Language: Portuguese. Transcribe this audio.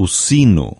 o sino.